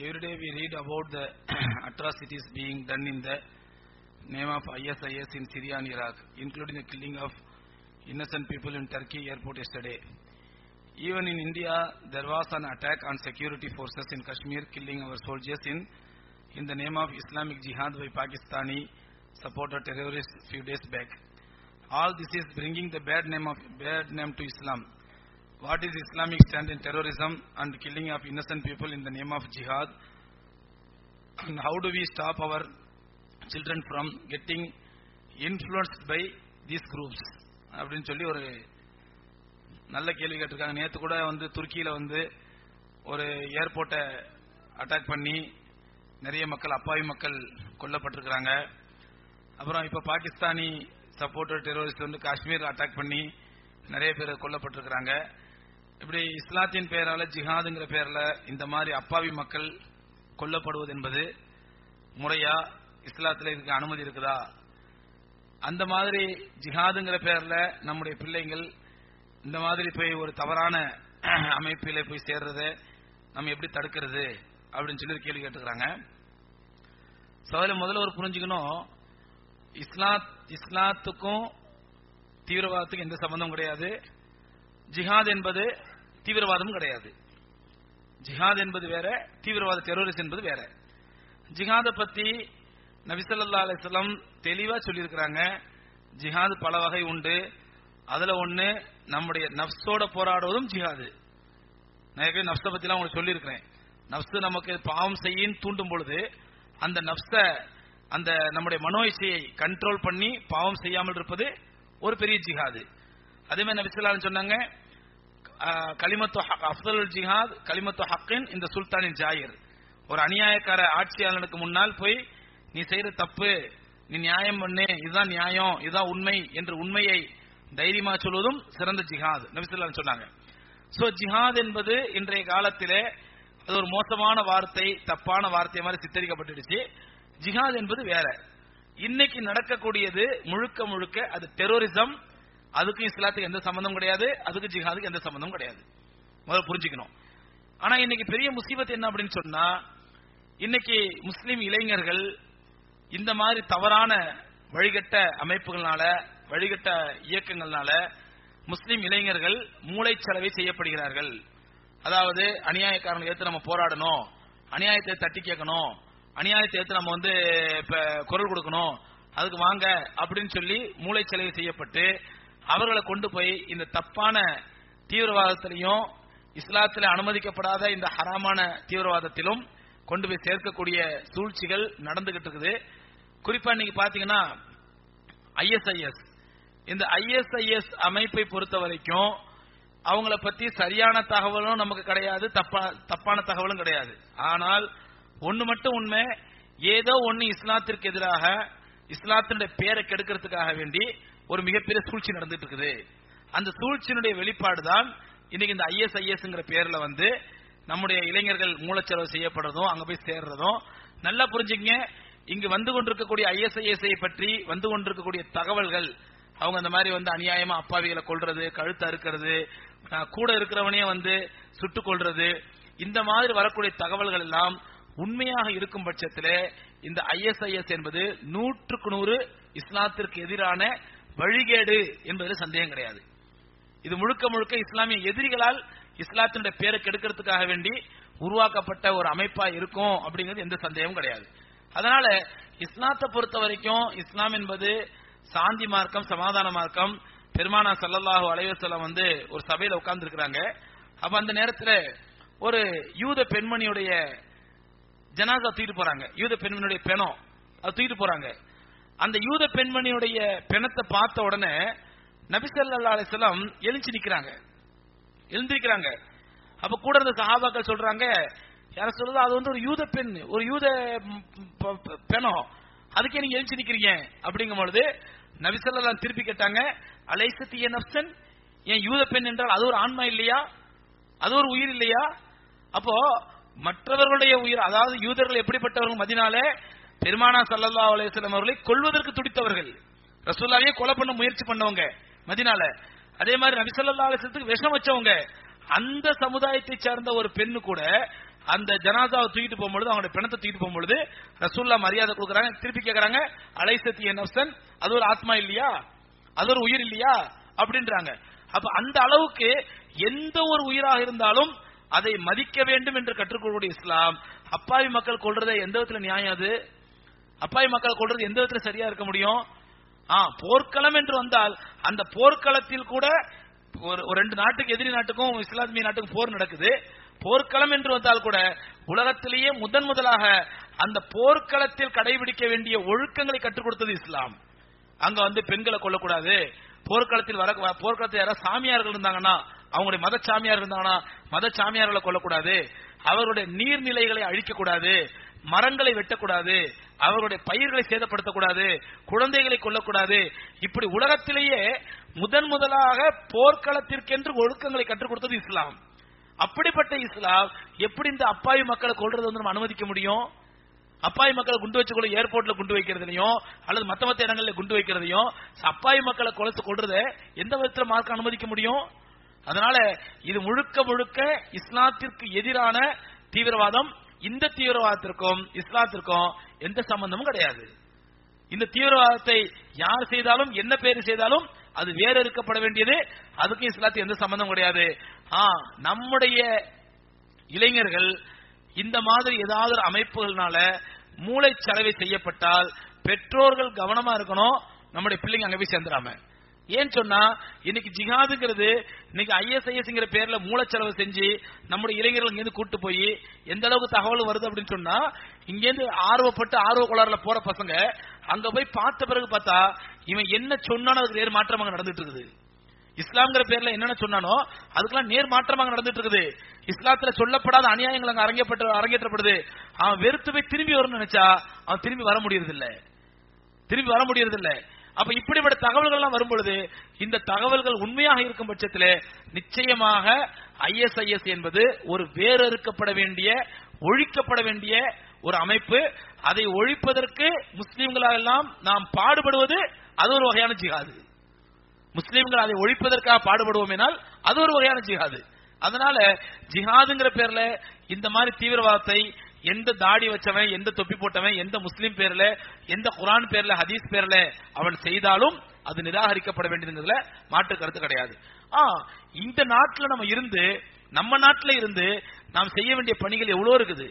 Every day we read about the atrocities being done in the name of ISIS in Syria and Iraq, including the killing of innocent people in Turkey airport yesterday. Even in India, there was an attack on security forces in Kashmir, killing our soldiers in in the name of Islamic Jihad by Pakistani supported terrorists few days back. All this is bringing the bad name of bad name to Islam. What is Islamic stand in terrorism and killing of innocent people in the name of jihad? And how do we stop our children from getting influenced by these groups அப்படின்னு சொல்லி ஒரு நல்ல கேள்வி கேட்டிருக்காங்க. நேற்று கூட வந்து துருக்கியில் வந்து ஒரு ஏர்போர்ட்டை அட்டாக் பண்ணி நிறைய மக்கள் அப்பாவி மக்கள் கொல்லப்பட்டிருக்கிறாங்க. அப்புறம் இப்போ பாகிஸ்தானி சப்போர்ட்டட் டெரோரிஸ்ட் வந்து காஷ்மீர் அட்டாக் பண்ணி நிறைய பேர் கொல்லப்பட்டிருக்கிறாங்க. இப்படி இஸ்லாத்தின் பெயரால ஜிஹாதுங்கிற பெயர்ல இந்த மாதிரி அப்பாவி மக்கள் கொல்லப்படுவது என்பது முறையா இஸ்லாத்துல இதுக்கு அனுமதி இருக்குதா? அந்த மாதிரி ஜிஹாதுங்கிற பெயர்ல நம்முடைய பிள்ளைங்கள் இந்த மாதிரி போய் ஒரு தவறான அமைப்பில போய் சேர்றத நம்ம எப்படி தடுக்கிறது அப்படின்னு சொல்லி கேள்வி கேட்டுக்கிறாங்க. சோதனை முதல்ல ஒரு புரிஞ்சுக்கணும். இஸ்லாத் இஸ்லாத்துக்கும் தீவிரவாதத்துக்கும் எந்த சம்பந்தம் கிடையாது. ஜிஹாத் என்பது தீவிரவாதம் கிடையாது. ஜிஹாத் என்பது வேற தீவிரவாத டெரோரிஸ்ட் என்பது வேற. ஜிஹாத பத்தி நபிசல்லா அலிஸ்லாம் தெளிவா சொல்லியிருக்கிறாங்க. ஜிஹாது பல வகை உண்டு. அதுல ஒண்ணு நம்முடைய நப்சோட போராடுவதும் ஜிஹாது. நிறைய ஏற்கனவே நப்ச பத்தி எல்லாம் உங்களுக்கு சொல்லியிருக்கிறேன். நப்சு நமக்கு பாவம் செய்யின்னு தூண்டும் பொழுது அந்த நப்ச அந்த நம்முடைய மனோ இசையை கண்ட்ரோல் பண்ணி பாவம் செய்யாமல் இருப்பது ஒரு பெரிய ஜிஹாது. அதே மாதிரி நபிசுல்லான்னு சொன்னாங்க கலிமத்து அப்தல் ஜிஹாத் கலிமத்து ஹக்கின் இந்த சுல்தானின் ஜாயிர். ஒரு அநியாயக்கார ஆட்சியாளனுக்கு முன்னால் போய் நீ செய்யற தப்பு நீ நியாயம் பண்ணு இதுதான் நியாயம் இதுதான் உண்மை என்று உண்மையை தைரியமா சொல்வதும் சிறந்த ஜிஹாத் நபிசுல்லா சொன்னாங்க. சோ ஜிஹாத் என்பது இன்றைய காலத்திலே அது ஒரு மோசமான வார்த்தை தப்பான வார்த்தை மாதிரி சித்தரிக்கப்பட்டுடுச்சு. ஜிஹாத் என்பது வேற. இன்னைக்கு நடக்கக்கூடியது முழுக்க முழுக்க அது டெரோரிசம் அதுக்கு இஸ்லாத்துக்கு எந்த சம்பந்தம் கிடையாது அதுக்கு ஜிஹாதுக்கு எந்த சம்பந்தம் கிடையாது. முதல்ல புரிஞ்சுக்கணும். ஆனா இன்னைக்கு பெரிய முசீபத் என்ன அப்படின்னு சொன்னா இன்னைக்கு முஸ்லிம் இளைஞர்கள் இந்த மாதிரி தவறான வழிகட்ட அமைப்புகள்னால வழிகட்ட இயக்கங்கள்னால முஸ்லிம் இளைஞர்கள் மூளைச்சலவை செய்யப்படுகிறார்கள். அதாவது அநியாயக்காரங்களை எடுத்து நம்ம போராடணும் அநியாயத்தை தட்டி கேட்கணும் அநியாயத்தை எடுத்து நம்ம வந்து குரல் கொடுக்கணும் அதுக்கு வாங்க அப்படின்னு சொல்லி மூளைச்சலவை செய்யப்பட்டு அவர்களை கொண்டு போய் இந்த தப்பான தீவிரவாதத்திலையும் இஸ்லாத்தில் அனுமதிக்கப்படாத இந்த ஹராமான தீவிரவாதத்திலும் கொண்டு போய் சேர்க்கக்கூடிய சூழ்ச்சிகள் நடந்துகிட்டு இருக்குது. குறிப்பா இன்னைக்கு பாத்தீங்கன்னா ஐஎஸ்ஐஎஸ். இந்த ஐஎஸ்ஐஎஸ் அமைப்பை பொறுத்த வரைக்கும் அவங்கள பத்தி சரியான தகவலும் நமக்கு கிடையாது தப்பா தப்பான தகவலும் கிடையாது. ஆனால் ஒண்ணு மட்டும் உண்மை ஏதோ ஒன்னு இஸ்லாத்திற்கு எதிராக இஸ்லாத்தினுடைய பேரை கெடுக்கிறதுக்காக வேண்டி ஒரு மிகப்பெரிய சூழ்ச்சி நடந்துட்டு இருக்குது அந்த சூழ்ச்சியினுடைய வெளிப்பாடு தான் இன்னைக்கு இந்த ஐஎஸ்ஐஎஸ்ங்கிற பேர்ல வந்து நம்முடைய இளைஞர்கள் மூலச்செலவு செய்யப்படுறதும் அங்க போய் சேர்றதும். நல்லா புரிஞ்சுங்க இங்கு வந்து கொண்டிருக்கக்கூடிய ஐஎஸ்ஐஎஸ்ஐ பற்றி வந்து கொண்டிருக்கக்கூடிய தகவல்கள் அவங்க அந்த மாதிரி வந்து அநியாயமா அப்பாவிகளை கொள்றது கழுத்து அறுக்கிறது கூட இருக்கிறவனே வந்து சுட்டுக் கொள்றது இந்த மாதிரி வரக்கூடிய தகவல்கள் எல்லாம் உண்மையாக இருக்கும் பட்சத்தில் இந்த ஐஎஸ்ஐஎஸ் என்பது நூற்றுக்கு நூறு இஸ்லாத்திற்கு எதிரான வழிகேடு என்பதில் சந்தேகம் கிடையாது. இது முழுக்க முழுக்க இஸ்லாமிய எதிரிகளால் இஸ்லாத்தினுடைய பேரை கெடுக்கிறதுக்காக வேண்டி உருவாக்கப்பட்ட ஒரு அமைப்பா இருக்கும் அப்படிங்கிறது எந்த சந்தேகமும் கிடையாது. அதனால இஸ்லாத்தை பொறுத்த வரைக்கும் இஸ்லாம் என்பது சாந்தி மார்க்கம் சமாதான மார்க்கம். பெருமானா சல்லல்லாஹு அலைவசலம் வந்து ஒரு சபையில உட்கார்ந்து இருக்கிறாங்க அப்ப அந்த நேரத்துல ஒரு யூத பெண்மணியுடைய ஜனாதா தூக்கிட்டு போறாங்க. யூத பெண்மணியுடைய பெணம் அது தூக்கிட்டு போறாங்க. அந்த யூத பெண்மணியுடைய பிணத்தை பார்த்த உடனே நபிசல்லா அலிஸ்லாம் எழுச்சி நிக்கிறாங்க. எழுந்திருக்கிறாங்க அப்ப கூட இருந்த சஹாபாக்கள் சொல்றாங்க யார சொல்றது அது வந்து ஒரு யூத பெண் ஒரு யூத பெணம் அதுக்கே நீங்க எழுச்சி நிக்கிறீங்க. அப்படிங்கும் பொழுது நபிசல்லா திருப்பி கேட்டாங்க அலைசத்திய நப்சன் என் யூத பெண் என்றால் அது ஒரு ஆன்மா இல்லையா? அது ஒரு உயிர் இல்லையா? அப்போ மற்றவர்களுடைய உயிர் அதாவது யூதர்கள் எப்படிப்பட்டவர்கள் மதினாலே பெருமானா சல்லல்லா அலையம் அவர்களை கொள்வதற்கு துடித்தவர்கள். ரசூல்லாவே கொலை பண்ண முயற்சி பண்ணவங்க மதினால. அதே மாதிரி நபிசல்லா அலிசத்துக்கு விஷம் வச்சவங்க. அந்த சமுதாயத்தை சார்ந்த ஒரு பெண்ணு கூட அந்த ஜனாதாவை தூக்கிட்டு போகும்பொழுது அவங்களுடைய பிணத்தை தூக்கிட்டு போகும்பொழுது ரசூல்லா மரியாதை கொடுக்குறாங்க திருப்பி கேக்குறாங்க அலைசத்திய நப்சன் அது ஒரு ஆத்மா இல்லையா? அது ஒரு உயிர் இல்லையா? அப்படின்றாங்க. அப்ப அந்த அளவுக்கு எந்த ஒரு உயிராக இருந்தாலும் அதை மதிக்க வேண்டும் என்று கற்றுக்கொள்ளக்கூடிய இஸ்லாம். அப்பாவி மக்கள் கொள்றதை எந்த விதத்துல நியாயம் அது? அப்பாவி மக்களை கொள்றது எந்த விதத்துல சரியா இருக்க முடியும்? ஆ போர்க்களம் என்று வந்தால் அந்த போர்க்களத்தில் கூட ஒரு ஒரு ரெண்டு நாட்டுக்கு எதிரி நாட்டுக்கும் இஸ்லாமிய நாட்டுக்கும் போர் நடக்குது. போர்க்களம் என்று வந்தால் கூட உலகத்திலேயே முதன் முதலாக அந்த போர்க்களத்தில் கடைபிடிக்க வேண்டிய ஒழுக்கங்களை கற்றுக் கொடுத்தது இஸ்லாம். அங்க வந்து பெண்களை கொல்லக்கூடாது. போர்க்களத்தில் வர போர்க்களத்தில் யாராவது சாமியார்கள் இருந்தாங்கன்னா அவங்களுடைய மத சாமியார் இருந்தாங்கன்னா மத சாமியார்களை கொல்லக்கூடாது. அவருடைய நீர்நிலைகளை அழிக்கக்கூடாது. மரங்களை வெட்டக்கூடாது அவருடைய பயிர்களை சேதப்படுத்தக்கூடாது குழந்தைகளை கொல்லக்கூடாது. இப்படி உலகத்திலேயே முதன் முதலாக போர்க்களத்திற்கென்று ஒழுக்கங்களை கற்றுக் கொடுத்தது இஸ்லாம். அப்படிப்பட்ட இஸ்லாம் எப்படி இந்த அப்பாவி மக்களை கொள்றது வந்து நம்ம அனுமதிக்க முடியும்? அப்பாவி மக்களை குண்டு வச்சு கொள்ள ஏர்போர்ட்ல குண்டு வைக்கிறதையும் அல்லது மத்த மத்த இடங்களில் குண்டு வைக்கிறதையும் அப்பாவி மக்களை கொலைத்து கொள்றத எந்த விதத்துல மார்க்க அனுமதிக்க முடியும்? அதனால இது முழுக்க முழுக்க இஸ்லாத்திற்கு எதிரான தீவிரவாதம் இந்த தீவிரவாதத்திற்கும் இஸ்லாத்திற்கும் எந்த சம்பந்தமும் கிடையாது. இந்த தீவிரவாதத்தை யார் செய்தாலும் என்ன பேர் செய்தாலும் அது வேற இருக்கப்பட வேண்டியது. அதுக்கும் இஸ்லாத்துக்கு எந்த சம்பந்தம் கிடையாது. ஆ நம்முடைய இளைஞர்கள் இந்த மாதிரி ஏதாவது ஒரு அமைப்புகள்னால மூளை செலவை செய்யப்பட்டால் பெற்றோர்கள் கவனமா இருக்கணும். நம்முடைய பிள்ளைங்க அங்க போய் சேர்ந்துடாம. ஏன் சொன்னா இன்னைக்கு ஜிஹாதுங்கிறது இன்னைக்கு ஐஎஸ்ஐஎஸ்ங்கிற பேர்ல மூலச்செலவு செஞ்சு நம்முடைய இளைஞர்கள் இங்கிருந்து கூட்டு போய் எந்த அளவுக்கு தகவல் வருது அப்படின்னு சொன்னா இங்கேருந்து ஆர்வப்பட்டு ஆர்வ கோளாறுல போற பசங்க அங்க போய் பார்த்த பிறகு பார்த்தா இவன் என்ன சொன்னானோ அதுக்கு நேர் மாற்றமாக நடந்துட்டு இருக்குது. இஸ்லாம்ங்கிற பேர்ல என்னென்ன சொன்னானோ அதுக்கெல்லாம் நேர் மாற்றமாக நடந்துட்டு இருக்குது. இஸ்லாத்துல சொல்லப்படாத அநியாயங்கள் அங்க அரங்கப்பட்டு அரங்கேற்றப்படுது. அவன் வெறுத்து போய் திரும்பி வரும்னு நினைச்சா அவன் திரும்பி வர முடியறதில்லை. திரும்பி வர முடியறதில்லை. அப்ப இப்படிப்பட்ட தகவல்கள் எல்லாம் வரும்பொழுது இந்த தகவல்கள் உண்மையாக இருக்கும் பட்சத்தில் நிச்சயமாக ஐஎஸ்ஐஎஸ் என்பது ஒரு வேறறுக்கப்பட வேண்டிய ஒழிக்கப்பட வேண்டிய ஒரு அமைப்பு. அதை ஒழிப்பதற்கு முஸ்லிம்களாக எல்லாம் நாம் பாடுபடுவது அது ஒரு வகையான ஜிகாது முஸ்லிம்கள் அதை ஒழிப்பதற்காக பாடுபடுவோம் என்றால் அது ஒரு வகையான ஜிகாது அதனால ஜிஹாதுங்கிற பேர்ல இந்த மாதிரி தீவிரவாதத்தை எந்த தாடி வச்சவன் எந்த தொப்பி போட்டவன் எந்த முஸ்லீம் பேர்ல எந்த குரான் பேர்ல ஹதீஸ் பேர்ல அவன் செய்தாலும் அது நிராகரிக்கப்பட வேண்டியதுல மாற்று கருத்து கிடையாது. ஆ இந்த நாட்டுல நம்ம இருந்து நம்ம நாட்டுல இருந்து நாம் செய்ய வேண்டிய பணிகள் எவ்வளவு இருக்குது?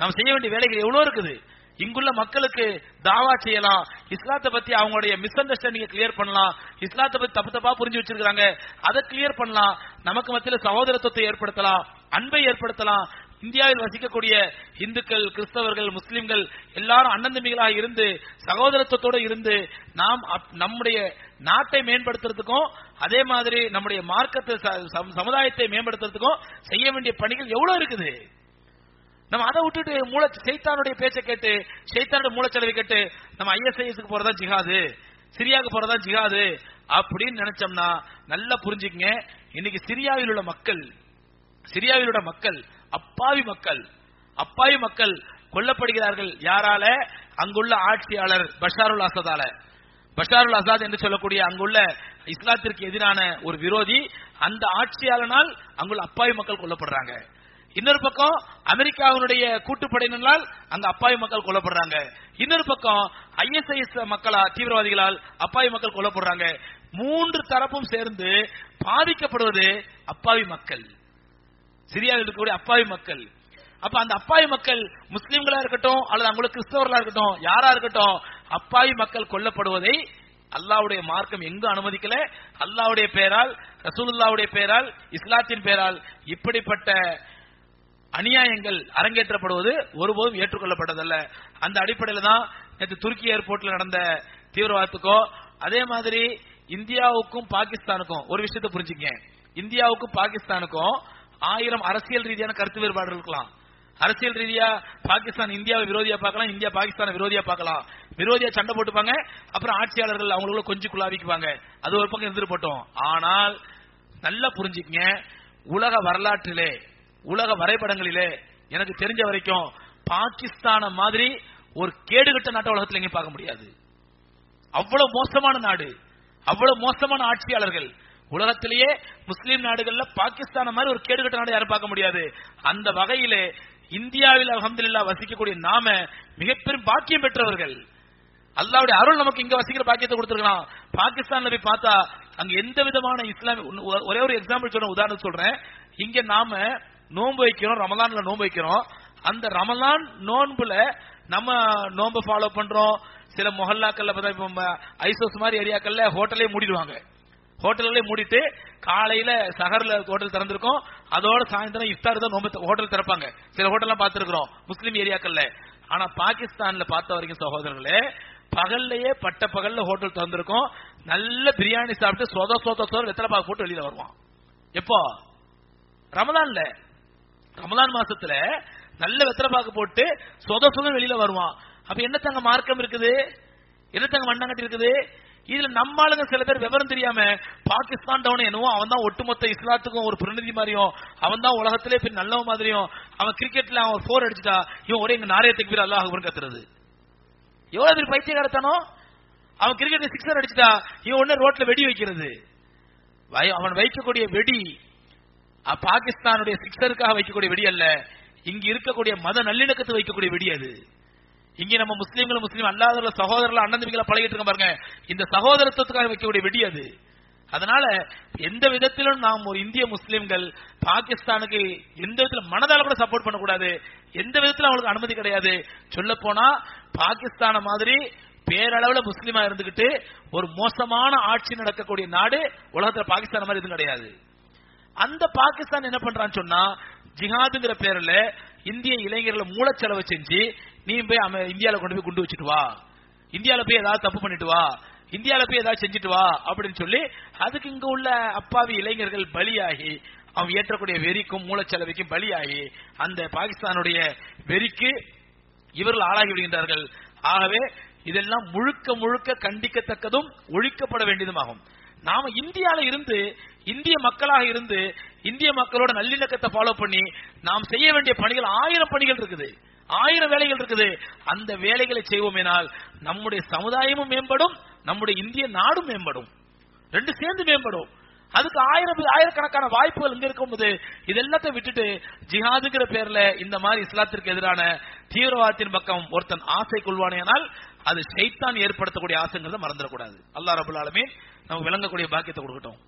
நாம் செய்ய வேண்டிய வேலைகள் எவ்வளவு இருக்குது? இங்குள்ள மக்களுக்கு தாவா செய்யலாம் இஸ்லாத்தை பத்தி அவங்களுடைய மிஸ் அண்டர்ஸ்டாண்டிங் கிளியர் பண்ணலாம் இஸ்லாத்தை பத்தி தப்பு தப்பா புரிஞ்சு வச்சிருக்காங்க அதை கிளியர் பண்ணலாம் நமக்கு மத்தியில சகோதரத்துவத்தை ஏற்படுத்தலாம் அன்பை ஏற்படுத்தலாம் இந்தியாவில் வசிக்கக்கூடிய இந்துக்கள் கிறிஸ்தவர்கள் முஸ்லிம்கள் எல்லாரும் அண்ணன் தம்பிகளாக இருந்து சகோதரத்துவத்தோட இருந்து நாம் அப்- நம்முடைய நாட்டை மேம்படுத்துறதுக்கும் அதே மாதிரி நம்முடைய மார்க்கத்தை ச- சம- சமுதாயத்தை மேம்படுத்துறதுக்கும் செய்ய வேண்டிய பணிகள் எவ்வளவு இருக்குது? நம்ம அதை விட்டுட்டு மூல சைத்தானுடைய பேச்சை கேட்டு சைத்தானுடைய மூலச்செலவை கேட்டு நம்ம ஐஎஸ்ஐஎஸ்க்கு போறதா ஜிஹாது சிரியாவுக்கு போறதா ஜிஹாது அப்படின்னு நினைச்சோம்னா நல்லா புரிஞ்சுக்கங்க. இன்னைக்கு சிரியாவில் உள்ள மக்கள் சிரியாவில் உள்ள மக்கள் அப்பாவி மக்கள் அப்பாவி மக்கள் கொல்லப்படுகிறார்கள். யாரால? அங்குள்ள ஆட்சியாளர் பஷாருல் அசதால. பஷாருல் அசாத் என்று சொல்லக்கூடிய அங்குள்ள இஸ்லாத்திற்கு எதிரான ஒரு விரோதி அந்த ஆட்சியாளனால் அங்குள்ள அப்பாவி மக்கள் கொல்லப்படுறாங்க. இன்னொரு பக்கம் அமெரிக்காவினுடைய கூட்டுப்படையினால் அங்க அப்பாவி மக்கள் கொல்லப்படுறாங்க. இன்னொரு பக்கம் ஐஎஸ்ஐஎஸ் மக்களா தீவிரவாதிகளால் அப்பாவி மக்கள் கொல்லப்படுறாங்க. மூன்று தரப்பும் சேர்ந்து பாதிக்கப்படுவது அப்பாவி மக்கள். சிரியாவில் இருக்கக்கூடிய அப்பாவி மக்கள். அப்ப அந்த அப்பாவி மக்கள் முஸ்லிம்களா இருக்கட்டும் அல்லது அவங்களுக்கு கிறிஸ்தவர்களா இருக்கட்டும் யாரா இருக்கட்டும் அப்பாவி மக்கள் கொல்லப்படுவதை அல்லாவுடைய மார்க்கம் எங்கு அனுமதிக்கல. அல்லாவுடைய பெயரால் ரசூலுல்லாவுடைய பெயரால் இஸ்லாத்தின் பெயரால் இப்படிப்பட்ட அநியாயங்கள் அரங்கேற்றப்படுவது ஒருபோதும் ஏற்றுக்கொள்ளப்பட்டதல்ல. அந்த அடிப்படையில் தான் நேற்று துருக்கி ஏர்போர்ட்ல நடந்த தீவிரவாதத்துக்கோ அதே மாதிரி இந்தியாவுக்கும் பாகிஸ்தானுக்கும் ஒரு விஷயத்தை புரிஞ்சுக்க இந்தியாவுக்கும் பாகிஸ்தானுக்கும் ஆயிரம் அரசியல் ரீதியான கருத்து வேறுபாடு இருக்கலாம். அரசியல் ரீதியா பாகிஸ்தான் இந்தியாவை விரோதியா பார்க்கலாம் இந்தியா பாகிஸ்தானை விரோதியா பார்க்கலாம். விரோதியா சண்டை போட்டுப்பாங்க அப்புறம் ஆட்சியாளர்கள் அவங்களுக்குள்ள கொஞ்சம் குழாவிக்குவாங்க அது ஒரு பக்கம் இருந்துட்டு போட்டோம். ஆனால் நல்லா புரிஞ்சுக்கங்க உலக வரலாற்றிலே உலக வரைபடங்களிலே எனக்கு தெரிஞ்ச வரைக்கும் பாகிஸ்தான மாதிரி ஒரு கேடுகட்ட நாட்டை உலகத்துல எங்கேயும் பார்க்க முடியாது. அவ்வளவு மோசமான நாடு அவ்வளவு மோசமான ஆட்சியாளர்கள் உலகத்திலேயே முஸ்லீம் நாடுகள்ல பாகிஸ்தான மாதிரி ஒரு கேடுகட்ட நாடு யாரும் பார்க்க முடியாது. அந்த வகையிலே இந்தியாவில் அல்ஹம்துலில்லாஹ் வசிக்கக்கூடிய நாம மிகப்பெரும் பாக்கியம் பெற்றவர்கள். அல்லாவுடைய அருள் நமக்கு இங்க வசிக்கிற பாக்கியத்தை கொடுத்துருக்கலாம் பாகிஸ்தான்ல போய் பார்த்தா அங்க எந்த விதமான இஸ்லாமிய ஒ- ஒரே ஒரு எக்ஸாம்பிள் சொல்றேன் உதாரணம் சொல்றேன். இங்க நாம நோன்பு வைக்கிறோம் ரமலான்ல நோன்பு வைக்கிறோம். அந்த ரமலான் நோன்புல நம்ம நோன்பு ஃபாலோ பண்றோம். சில மொஹல்லாக்கள்ல பார்த்தா ஐசோஸ் மாதிரி ஏரியாக்கள்ல ஹோட்டலே மூடிடுவாங்க. ஹோட்டல்லே மூடிட்டு காலையில சகர்ல ஹோட்டல் திறந்திருக்கும். அதோட சாயந்தரம் இஃப்தார் தான் நோம்பு ஹோட்டல் திறப்பாங்க. சில ஹோட்டல்லாம் பார்த்திருக்கிறோம் முஸ்லீம் ஏரியாக்கள்ல. ஆனா பாகிஸ்தான்ல பார்த்த வரைக்கும் சகோதரர்களே பகல்லையே பட்ட பகல்ல ஹோட்டல் திறந்திருக்கும். நல்ல பிரியாணி சாப்பிட்டு சொத சொத சொத வெத்தலை பாக்கு போட்டு வெளியில வருவான். எப்போ? ரமதான்ல ரமதான் மாசத்துல நல்ல வெத்தலை பாக்கு போட்டு சொத சொத வெளியில வருவான். அப்ப என்னத்தங்க மார்க்கம் இருக்குது? என்ன தங்க மண்ணங்கட்டி இருக்குது? இதுல நம்ம ஆளுங்க சில பேர் விவரம் தெரியாம பாகிஸ்தான் டவுன் என்னவோ அவன் தான் ஒட்டுமொத்த இஸ்லாத்துக்கும் ஒரு பிரதிநிதி மாதிரியும் அவன் தான் உலகத்திலே பின் நல்லவன் மாதிரியும் அவன் கிரிக்கெட்ல அவன் ஃபோர் அடிச்சுட்டா இவன் ஒரே எங்க நாரயத்துக்கு பேர் அல்லாஹ் கத்துறது. எவ்வளவு பேர் பைத்தியக்காரத்தனம்? அவன் கிரிக்கெட் சிக்ஸர் அடிச்சுட்டா இவன் உடனே ரோட்ல வெடி வைக்கிறது. அவன் வைக்கக்கூடிய வெடி பாகிஸ்தானுடைய சிக்ஸருக்காக வைக்கக்கூடிய வெடி அல்ல இங்க இருக்கக்கூடிய மத நல்லிணக்கத்தை வைக்கக்கூடிய வெடி அது. இங்கே நம்ம முஸ்லீம்கள் முஸ்லீம் அல்லாத சகோதரர்கள் அண்ணன் தம்பிகளை பழகிட்டு இருக்க பாருங்க. இந்த சகோதரத்துவத்துக்காக வைக்கக்கூடிய வெடி அது. அதனால எந்த விதத்திலும் நாம் ஒரு இந்திய முஸ்லிம்கள் பாகிஸ்தானுக்கு எந்த விதத்துல மனதால கூட சப்போர்ட் பண்ணக்கூடாது. எந்த விதத்துல அவங்களுக்கு அனுமதி கிடையாது. சொல்ல போனா பாகிஸ்தான மாதிரி பேரளவுல முஸ்லீமா இருந்துகிட்டு ஒரு மோசமான ஆட்சி நடக்கக்கூடிய நாடு உலகத்துல பாகிஸ்தான் மாதிரி எதுவும் கிடையாது. அந்த பாகிஸ்தான் என்ன பண்றான்னு சொன்னா ஜிஹாதுங்கிற பேர்ல இந்திய இளைஞர்களை மூலச்செலவு செஞ்சு நீ போய் இந்தியாவில் கொண்டு போய் குண்டு வச்சுட்டு வா. இந்தியால போய் ஏதாவது தப்பு பண்ணிட்டு வா. இந்தியாவில் போய் ஏதாவது செஞ்சுட்டு வா அப்படின்னு சொல்லி அதுக்கு இங்க உள்ள அப்பாவி இளைஞர்கள் பலியாகி அவன் ஏற்றக்கூடிய வெறிக்கும் மூலச்செலவைக்கும் பலியாகி அந்த பாகிஸ்தானுடைய வெறிக்கு இவர்கள் ஆளாகி விடுகின்றார்கள். ஆகவே இதெல்லாம் முழுக்க முழுக்க கண்டிக்கத்தக்கதும் ஒழிக்கப்பட வேண்டியதுமாகும். நாம இந்தியால இருந்து இந்திய மக்களாக இருந்து இந்திய மக்களோட நல்லிணக்கத்தை ஃபாலோ பண்ணி நாம் செய்ய வேண்டிய பணிகள் ஆயிரம் பணிகள் இருக்குது. ஆயிரம் வேலைகள் இருக்குது. அந்த வேலைகளை செய்வோமேனால் நம்முடைய சமுதாயமும் மேம்படும் நம்முடைய இந்திய நாடும் மேம்படும். ரெண்டு சேர்ந்து மேம்படும். அதுக்கு ஆயிரம் ஆயிரக்கணக்கான வாய்ப்புகள் இங்க இருக்கும்போது இது எல்லாத்தையும் விட்டுட்டு ஜிஹாதுங்கிற பேர்ல இந்த மாதிரி இஸ்லாத்திற்கு எதிரான தீவிரவாதத்தின் பக்கம் ஒருத்தன் ஆசை கொள்வானேனால் அது சைத்தான் ஏற்படுத்தக்கூடிய ஆசைங்கிறத மறந்துடக்கூடாது. அல்லா ரபுல்லாலுமே நமக்கு விளங்கக்கூடிய பாக்கியத்தை கொடுக்கட்டும்.